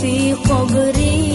si pogri